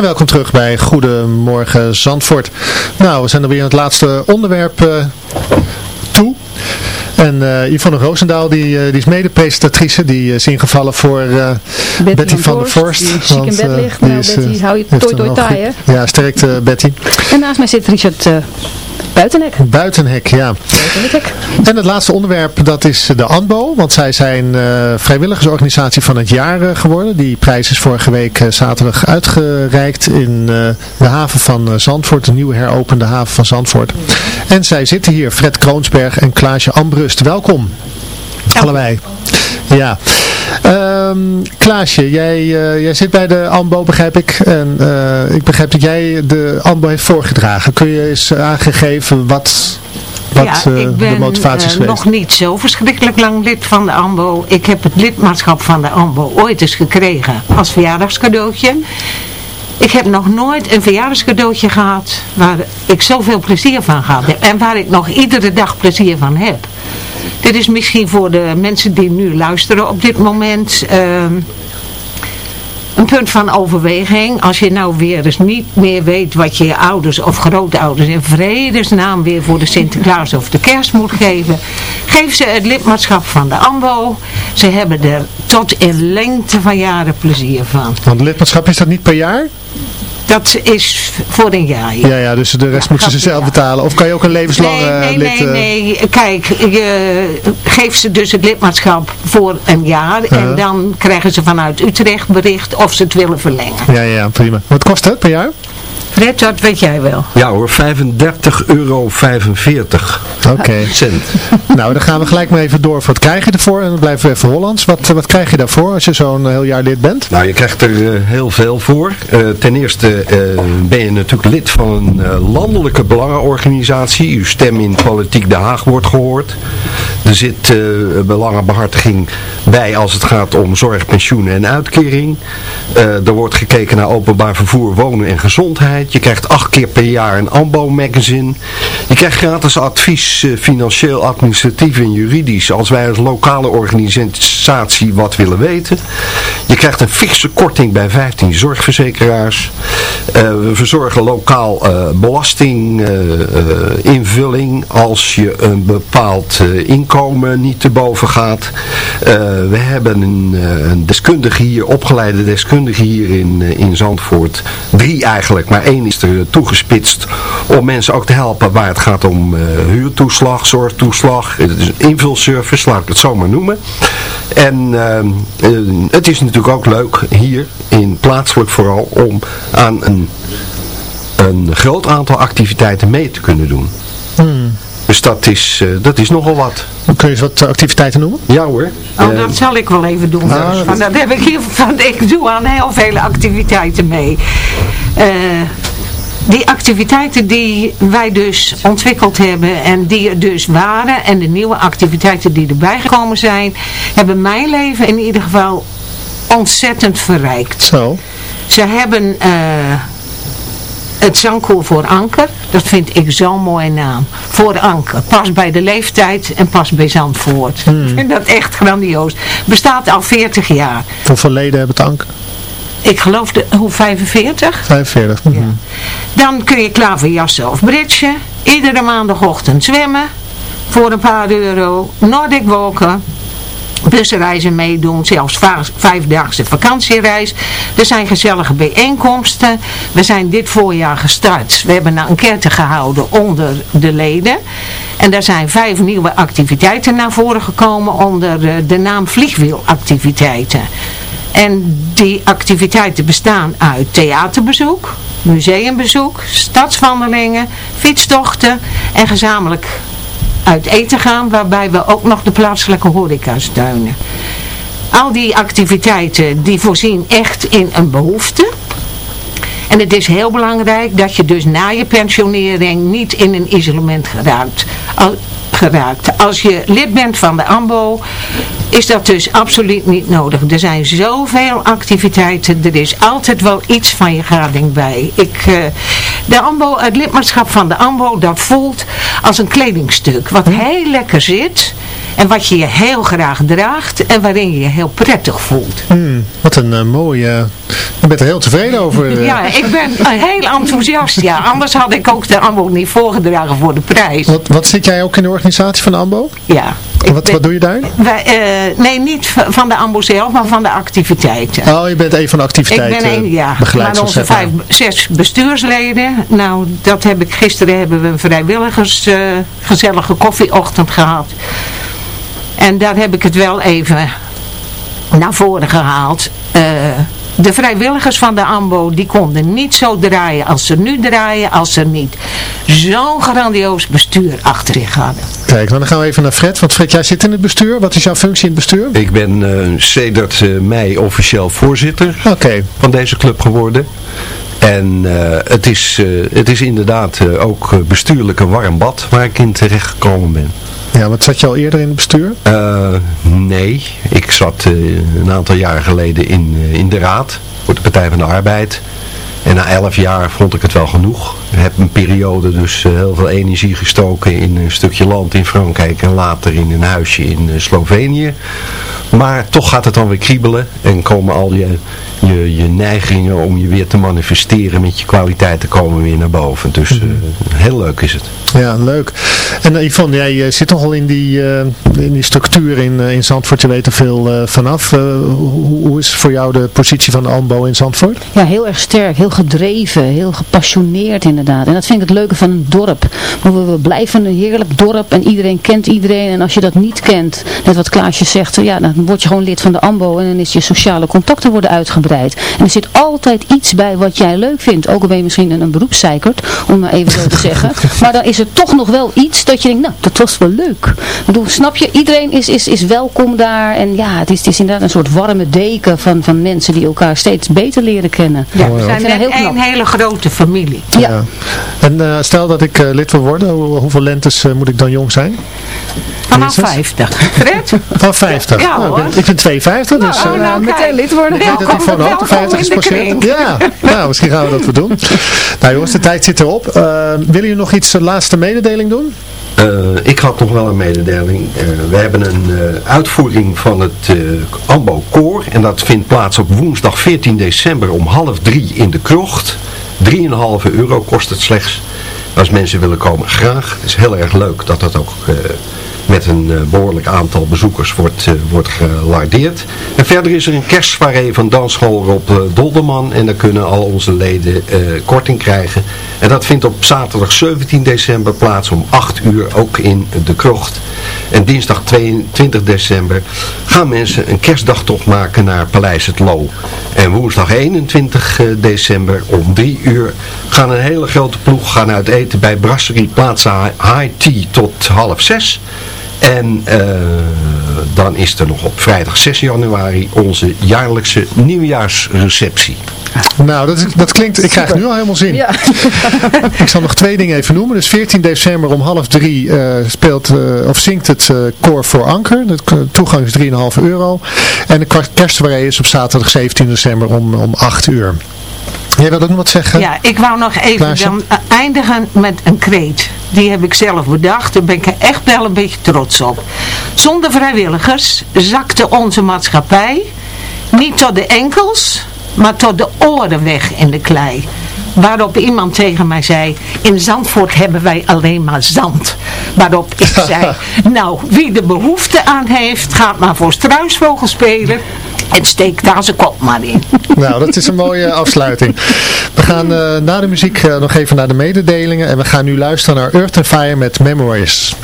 En
welkom terug bij Goedemorgen Zandvoort. Nou, we zijn er weer aan het laatste onderwerp uh, toe. En uh, Yvonne Roosendaal, die, uh, die is mede-presentatrice, die is ingevallen voor
Betty,
Betty van der Vorst.
Die ziek in bed ligt. Nou, Betty, hou je toi toi taai, hè?
Ja, sterkte Betty.
En naast mij zit Richard Buitenhek.
Buitenhek, ja.
Buitenhek.
En het laatste onderwerp, dat is de ANBO. Want zij zijn uh, vrijwilligersorganisatie van het jaar uh, geworden. Die prijs is vorige week uh, zaterdag uitgereikt in de haven van Zandvoort. De nieuwe heropende haven van Zandvoort. En zij zitten hier, Fred Kroonsberg en Klaasje Ambrust. Welkom. Ja. Allebei. Ja. Um, Klaasje, jij, uh, jij zit bij de AMBO, begrijp ik. En uh, ik begrijp dat jij de AMBO heeft voorgedragen. Kun je eens aangegeven wat, wat
ja, ik ben,
de motivatie is
uh, nog niet zo verschrikkelijk lang lid van de AMBO. Ik heb het lidmaatschap van de AMBO ooit eens gekregen als verjaardagscadeautje. Ik heb nog nooit een verjaardagscadeautje gehad waar ik zoveel plezier van gehad heb. En waar ik nog iedere dag plezier van heb. Dit is misschien voor de mensen die nu luisteren op dit moment uh, een punt van overweging. Als je nou weer eens niet meer weet wat je je ouders of grootouders in vredesnaam weer voor de Sinterklaas of de kerst moet geven. Geef ze het lidmaatschap van de AMBO. Ze hebben er tot in lengte van jaren plezier van.
Want lidmaatschap is dat niet per jaar?
Dat is voor een jaar.
Ja, ja, ja dus de rest ja, moeten ze zelf betalen. Of kan je ook een levenslange
nee, nee,
lid...
Nee, nee, Kijk, je geeft ze dus het lidmaatschap voor een jaar. Uh -huh. En dan krijgen ze vanuit Utrecht bericht of ze het willen verlengen.
Ja, ja, prima. Wat kost het per jaar?
Fred, dat weet jij wel.
Ja hoor, 35,45 euro.
Oké. Okay.
Cent.
nou, dan gaan we gelijk maar even door. Wat krijg je ervoor? En dan blijven we even Hollands. Wat, wat krijg je daarvoor als je zo'n heel jaar lid bent?
Nou, je krijgt er uh, heel veel voor. Uh, ten eerste uh, ben je natuurlijk lid van een landelijke belangenorganisatie. Uw stem in Politiek Den Haag wordt gehoord. Er zit belangenbehartiging bij als het gaat om zorg, pensioen en uitkering. er wordt gekeken naar openbaar vervoer, wonen en gezondheid. Je krijgt acht keer per jaar een AMBO magazine. Je krijgt gratis advies uh, financieel, administratief en juridisch als wij als lokale organisatie wat willen weten. Je krijgt een fikse korting bij 15 zorgverzekeraars. Uh, we verzorgen lokaal uh, belastinginvulling als je een bepaald inkomen niet te boven gaat. we hebben een, een, deskundige hier, opgeleide deskundige hier in, in Zandvoort. Drie eigenlijk, maar is er toegespitst om mensen ook te helpen waar het gaat om uh, huurtoeslag, zorgtoeslag. Het is een invulservice, laat ik het zo maar noemen. En uh, het is natuurlijk ook leuk hier, in plaatselijk vooral, om aan een, een groot aantal activiteiten mee te kunnen doen.
Hmm.
Dus dat is, dat is nogal wat.
Kun je eens wat activiteiten noemen?
Ja hoor.
Oh, dat zal ik wel even doen.
Ah,
dus. dat heb ik hier van. Ik doe aan heel vele activiteiten mee. Uh, die activiteiten die wij dus ontwikkeld hebben en die er dus waren en de nieuwe activiteiten die erbij gekomen zijn, hebben mijn leven in ieder geval ontzettend verrijkt.
Zo.
Ze hebben uh, het zangkoor voor Anker, dat vind ik zo'n mooie naam. Voor Anker, pas bij de leeftijd en pas bij Zandvoort. Hmm. Ik vind dat echt grandioos. Bestaat al 40 jaar.
Hoeveel leden hebben het Anker?
Ik geloof, de, hoe, 45?
45. Mm -hmm.
ja. Dan kun je klaverjassen of bridgen. Iedere maandagochtend zwemmen. Voor een paar euro. Nordic walken. Busreizen meedoen. Zelfs vijfdaagse vakantiereis. Er zijn gezellige bijeenkomsten. We zijn dit voorjaar gestart. We hebben een enquête gehouden onder de leden. En daar zijn vijf nieuwe activiteiten naar voren gekomen onder de naam vliegwielactiviteiten. En die activiteiten bestaan uit theaterbezoek, museumbezoek, stadswandelingen, fietstochten en gezamenlijk uit eten gaan, waarbij we ook nog de plaatselijke horeca steunen. Al die activiteiten die voorzien echt in een behoefte. En het is heel belangrijk dat je dus na je pensionering niet in een isolement geraakt. Geraakt. Als je lid bent van de AMBO, is dat dus absoluut niet nodig. Er zijn zoveel activiteiten, er is altijd wel iets van je gading bij. Ik, uh, de AMBO, het lidmaatschap van de AMBO, dat voelt als een kledingstuk. Wat heel lekker zit En wat je je heel graag draagt en waarin je je heel prettig voelt.
Hmm, wat een uh, mooie... Je bent er heel tevreden over.
Uh. Ja, ik ben heel enthousiast. Ja. Anders had ik ook de AMBO niet voorgedragen voor de prijs.
Wat, wat zit jij ook in de organisatie van de AMBO?
Ja.
Wat, ben, wat doe je daar?
Wij, uh, nee, niet van de AMBO zelf, maar van de activiteiten.
Oh, je bent een van de activiteiten.
Ik ben een, ja. Maar onze vijf, zes bestuursleden. Nou, dat heb ik gisteren hebben we een vrijwilligers gezellige koffieochtend gehad. En daar heb ik het wel even naar voren gehaald. Uh, de vrijwilligers van de AMBO, die konden niet zo draaien als ze nu draaien, als ze niet zo'n grandioos bestuur achter zich hadden.
Kijk, dan gaan we even naar Fred. Want Fred, jij zit in het bestuur. Wat is jouw functie in het bestuur?
Ik ben uh, sedert uh, mei officieel voorzitter
okay.
van deze club geworden. En uh, het, is, het is inderdaad ook bestuurlijk een warm bad waar ik in terecht gekomen ben.
Ja, wat zat je al eerder in het bestuur?
Nee, ik zat een aantal jaar geleden in, in de raad voor de Partij van de Arbeid. En na elf jaar vond ik het wel genoeg. Heb een periode dus heel veel energie gestoken in een stukje land in Frankrijk en later in een huisje in Slovenië. Maar toch gaat het dan weer kriebelen en komen al je, je, je neigingen om je weer te manifesteren met je kwaliteiten komen weer naar boven. Dus uh, heel leuk is het.
Ja, leuk. En uh, Yvonne, jij zit nogal in die, uh, in die structuur in, in Zandvoort. Je weet er veel vanaf. Hoe, hoe, is voor jou de positie van de AMBO in Zandvoort?
Ja, heel erg sterk. Heel gedreven. Heel gepassioneerd inderdaad. En dat vind ik het leuke van een dorp. We, we blijven een heerlijk dorp en iedereen kent iedereen. En als je dat niet kent, net wat Klaasje zegt, ja, dan word je gewoon lid van de AMBO. En dan is je sociale contacten worden uitgebreid. En er zit altijd iets bij wat jij leuk vindt. Ook al ben je misschien een, een beroepszeikert, om maar even zo te zeggen. Maar dan is er toch nog wel iets dat je denkt, nou, dat was wel leuk. Ik bedoel, snap je? Iedereen is, is, is welkom daar. En ja, het is, het is inderdaad een soort warme deken van, van mensen die elkaar steeds beter leren kennen.
Ja, we zijn heel een hele grote familie.
Ja. ja. En uh, stel dat ik uh, lid wil worden, hoe, hoeveel lentes uh, moet ik dan jong zijn?
Vanaf 50. Fred?
Van 50?
Ja,
nou, ik ben 52, dus...
Nou, oh, nou, meteen lid worden.
Ik weet dat ik van ook 50 procent. Ja, nou, misschien gaan we dat wel doen. Nou jongens, de tijd zit erop. Uh, willen jullie nog iets laatste mededeling doen?
Uh, ik had nog wel een mededeling. Uh, we hebben een uh, uitvoering van het Ambo Koor. En dat vindt plaats op woensdag 14 december om half drie in de krocht. 3,5 euro kost het slechts. Als mensen willen komen, graag. Het is heel erg leuk dat dat ook met een uh, behoorlijk aantal bezoekers wordt, uh, wordt gelardeerd. En verder is er een kerstsoirée van dansschool Rob uh, Dolderman en daar kunnen al onze leden korting krijgen. En dat vindt op zaterdag 17 december plaats om 8 uur ook in de krocht. En dinsdag 22 december gaan mensen een kerstdagtocht maken naar Paleis het Loo. En woensdag 21 december om 3 uur gaan een hele grote ploeg gaan uit eten bij Brasserie Plaza High Tea tot half 6. En uh, dan is er nog op vrijdag 6 januari onze jaarlijkse nieuwjaarsreceptie.
Nou, dat, dat klinkt, ik krijg nu al helemaal zin.
Ja.
ik zal nog twee dingen even noemen. Dus 14 december om half drie uh, speelt, uh, of zingt het uh, Koor voor Anker. De toegang is 3,5 euro. En de kerstsoirée is op zaterdag 17 december om, om 8 uur. Jij wilde ook nog wat zeggen?
Ja, ik wou nog even dan eindigen met een kreet. Die heb ik zelf bedacht. Daar ben ik echt wel een beetje trots op. Zonder vrijwilligers zakte onze maatschappij niet tot de enkels, maar tot de oren weg in de klei. Waarop iemand tegen mij zei, in Zandvoort hebben wij alleen maar zand. Waarop ik zei, nou, wie de behoefte aan heeft, gaat maar voor struisvogel spelen. En steekt daar zijn kop maar in.
Nou, dat is een mooie afsluiting. We gaan uh, na de muziek uh, nog even naar de mededelingen. En we gaan nu luisteren naar Earth and Fire met Memories.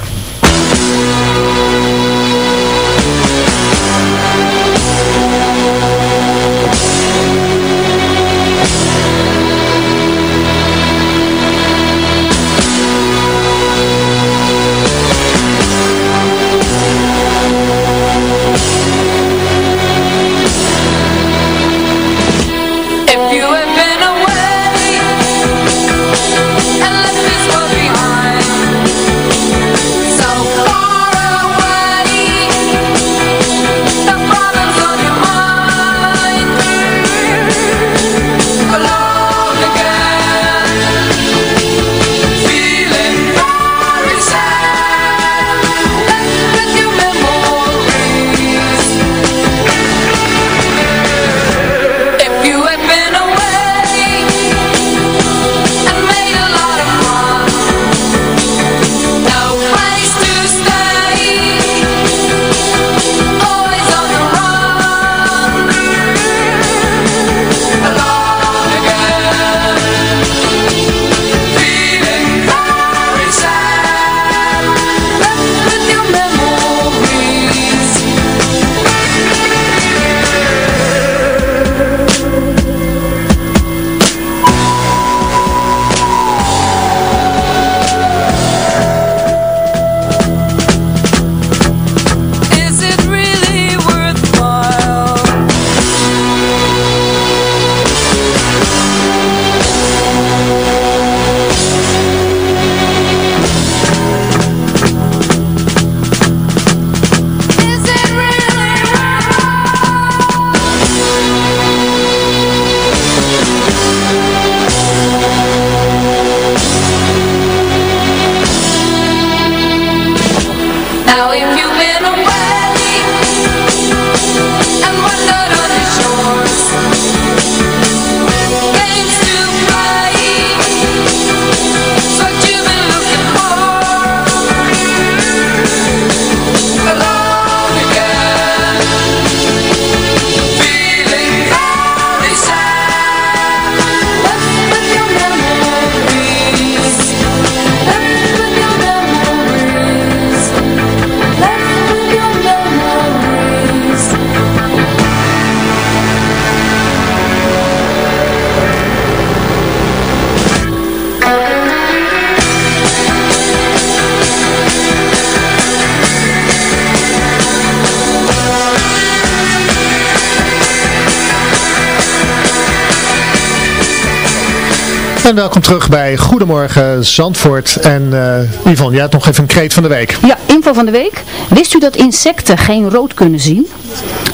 En welkom terug bij Goedemorgen Zandvoort. En uh, Yvonne, jij hebt nog even een kreet van de week.
Ja, info van de week. Wist u dat insecten geen rood kunnen zien?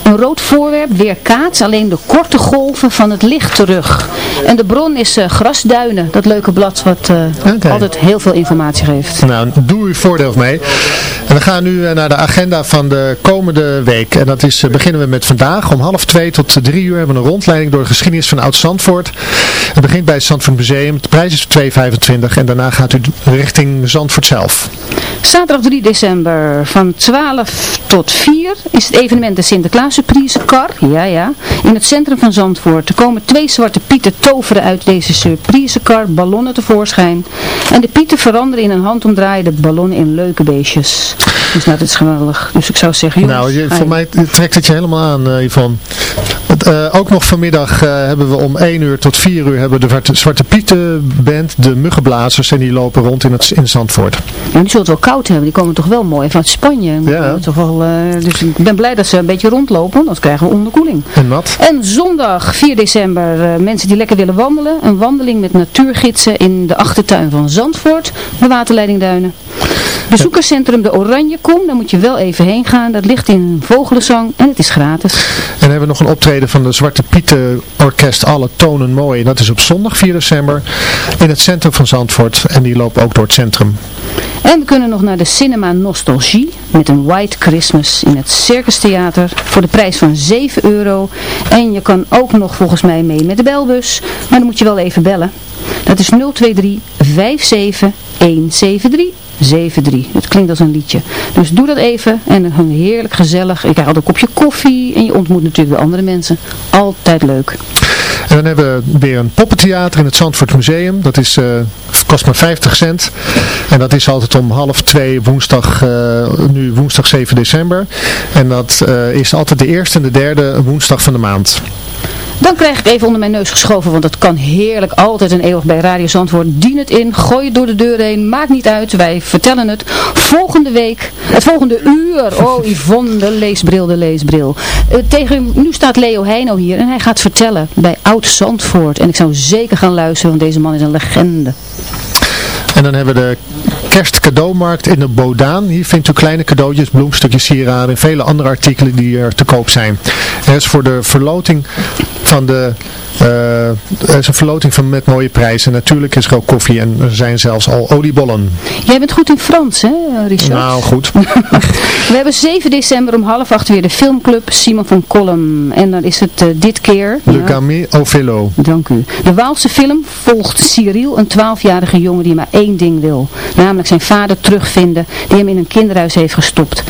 Een rood voorwerp weerkaatst alleen de korte golven van het licht terug. En de bron is uh, Grasduinen, dat leuke blad wat uh, altijd heel veel informatie geeft.
Nou, doe voordeel mee. En we gaan nu naar de agenda van de komende week. En dat is, beginnen we met vandaag. Om half twee tot drie uur hebben we een rondleiding door de geschiedenis van Oud-Zandvoort. Het begint bij het Zandvoort Museum. De prijs is 2,25 en daarna gaat u richting Zandvoort zelf.
Zaterdag 3 december van 12 tot 4 is het evenement de Sinterklaas Surprise Car. Ja, ja. In het centrum van Zandvoort. Komen twee zwarte pieten toveren uit deze surprise car ballonnen tevoorschijn. En de pieten veranderen in een handomdraaiende in leuke beestjes. Dus nou, dat is geweldig. Dus ik zou zeggen, jongens,
Nou, je, voor mij trekt het je helemaal aan, uh, Yvonne. Uh, ook nog vanmiddag uh, hebben we om 1 uur tot 4 uur hebben de Zwarte Pieten band, de muggenblazers, en die lopen rond in, het, in Zandvoort.
Ja, die zullen het wel koud hebben, die komen toch wel mooi vanuit Spanje.
Ja.
Toch wel, dus ik ben blij dat ze een beetje rondlopen, anders krijgen we onderkoeling.
En wat?
En zondag 4 december, mensen die lekker willen wandelen, een wandeling met natuurgidsen in de achtertuin van Zandvoort, de waterleidingduinen. Bezoekerscentrum De Oranjekom, daar moet je wel even heen gaan. Dat ligt in Vogelenzang en het is gratis.
En dan hebben we nog een optreden van de Zwarte Pieten Orkest Alle Tonen Mooi. Dat is op zondag 4 december in het centrum van Zandvoort. En die lopen ook door het centrum.
En we kunnen nog naar de Cinema Nostalgie met een White Christmas in het Circus Theater voor de prijs van 7 euro. En je kan ook nog volgens mij mee met de belbus, maar dan moet je wel even bellen. Dat is 023 57 173 73. Het klinkt als een liedje. Dus doe dat even en heerlijk gezellig. Je krijgt een kopje koffie en je ontmoet natuurlijk weer andere mensen. Altijd leuk.
En dan hebben we weer een poppentheater in het Zandvoort Museum. Dat is, uh, kost maar 50 cent. En dat is altijd om half twee woensdag, uh, nu woensdag 7 december. En dat uh, is altijd de eerste en de derde woensdag van de maand.
Dan krijg ik even onder mijn neus geschoven, want dat kan heerlijk altijd en eeuwig bij Radio Zandvoort. Dien het in, gooi het door de deur heen, maakt niet uit, wij vertellen het. Volgende week, het volgende uur, oh Yvonne, de leesbril, de leesbril. Uh, tegen, nu staat Leo Heino hier en hij gaat vertellen bij Oud Zandvoort. En ik zou zeker gaan luisteren, want deze man is een legende.
En dan hebben we de kerstcadeaumarkt in de Bodaan. Hier vindt u kleine cadeautjes, bloemstukjes, sieraden en vele andere artikelen die er te koop zijn. Er is voor de verloting van de uh, er is een verloting van met mooie prijzen. Natuurlijk is er ook koffie en er zijn zelfs al oliebollen.
Jij bent goed in Frans, hè Richard?
Nou, goed.
We hebben 7 december om half acht weer de filmclub Simon van Kolm. En dan is het uh, dit keer...
Le ja, Camille au.
Dank u. De Waalse film volgt Cyril, een 12-jarige jongen die maar één ding wil. Namelijk zijn vader terugvinden die hem in een kinderhuis heeft gestopt.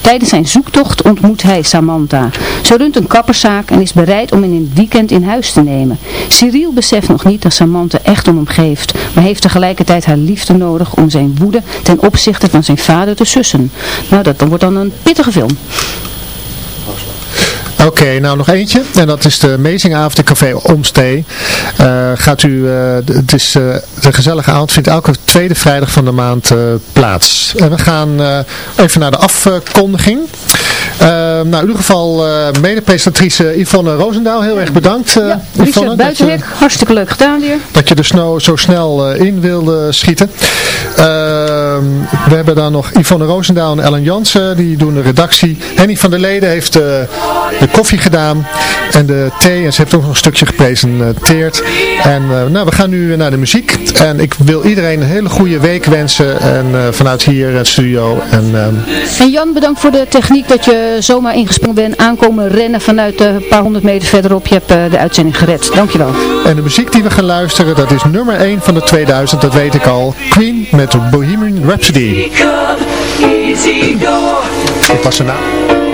Tijdens zijn zoektocht ontmoet hij Samantha. Ze runt een kapperszaak en is bereid om in het weekend in huis te nemen. Cyril beseft nog niet dat Samantha echt om hem geeft, maar heeft tegelijkertijd haar liefde nodig om zijn woede ten opzichte van zijn vader te sussen. Nou, dat wordt dan een pittige film.
Oké, nou nog eentje. En dat is de Amazing Avond in Café Omstee. Uh, gaat u, uh, het is, uh, de gezellige avond vindt elke tweede vrijdag van de maand plaats. En we gaan even naar de afkondiging. Nou, in ieder geval mede-presentatrice Yvonne Roosendaal, heel erg bedankt.
ja, Yvonne, Buitenhek, je, hartstikke leuk gedaan weer.
Dat je er snow, zo snel in wilde schieten. we hebben dan nog Yvonne Roosendaal en Ellen Jansen, die doen de redactie. Henny van der Leden heeft de koffie gedaan en de thee. En ze heeft ook nog een stukje gepresenteerd. En uh, nou, we gaan nu naar de muziek. En ik wil iedereen een hele goede week wensen. En uh, vanuit hier het studio. En, uh...
en Jan, bedankt voor de techniek dat je zomaar ingesprongen bent. Aankomen rennen vanuit een paar honderd meter verderop. Je hebt de uitzending gered. Dankjewel.
En de muziek die we gaan luisteren, dat is nummer 1 van de 2000. Dat weet ik al. Queen met Bohemian Rhapsody. Ik was er nou.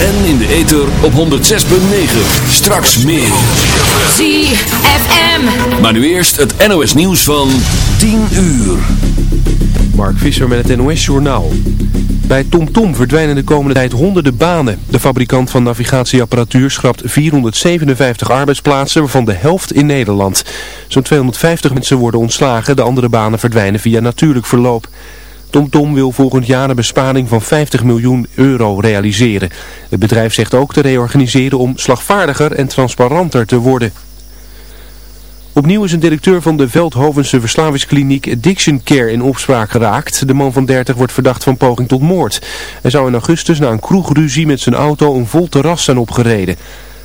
En in de ether op 106.9. Straks meer.
ZFM.
Maar nu eerst het NOS nieuws van 10 uur.
Mark Visser met het NOS Journaal. Bij TomTom verdwijnen de komende tijd honderden banen. De fabrikant van navigatieapparatuur schrapt 457 arbeidsplaatsen, waarvan de helft in Nederland. Zo'n 250 mensen worden ontslagen, de andere banen verdwijnen via natuurlijk verloop. TomTom wil volgend jaar een besparing van 50 miljoen euro realiseren. Het bedrijf zegt ook te reorganiseren om slagvaardiger en transparanter te worden. Opnieuw is een directeur van de Veldhovense verslavingskliniek Addiction Care in opspraak geraakt. De man van 30 wordt verdacht van poging tot moord. Hij zou in augustus na een kroegruzie met zijn auto een vol terras zijn opgereden.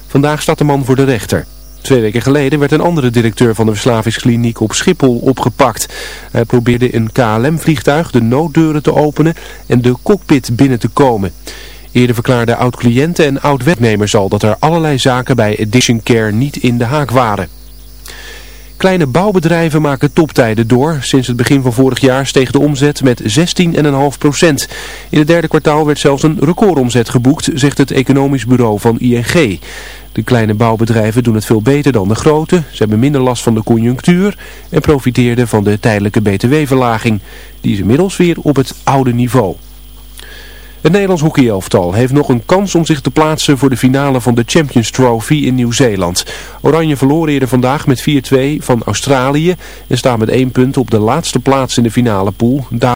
Vandaag staat de man voor de rechter. Twee weken geleden werd een andere directeur van de verslavingskliniek op Schiphol opgepakt. Hij probeerde een KLM-vliegtuig de nooddeuren te openen en de cockpit binnen te komen. Eerder verklaarden oud-cliënten en oud-werknemers al dat er allerlei zaken bij Addiction Care niet in de haak waren. Kleine bouwbedrijven maken toptijden door. Sinds het begin van vorig jaar steeg de omzet met 16,5 procent. In het derde kwartaal werd zelfs een recordomzet geboekt, zegt het economisch bureau van ING. De kleine bouwbedrijven doen het veel beter dan de grote. Ze hebben minder last van de conjunctuur en profiteerden van de tijdelijke btw-verlaging. Die is inmiddels weer op het oude niveau. Het Nederlands hockeyelftal heeft nog een kans om zich te plaatsen voor de finale van de Champions Trophy in Nieuw-Zeeland. Oranje verloor eerder vandaag met 4-2 van Australië en staat met één punt op de laatste plaats in de finale pool.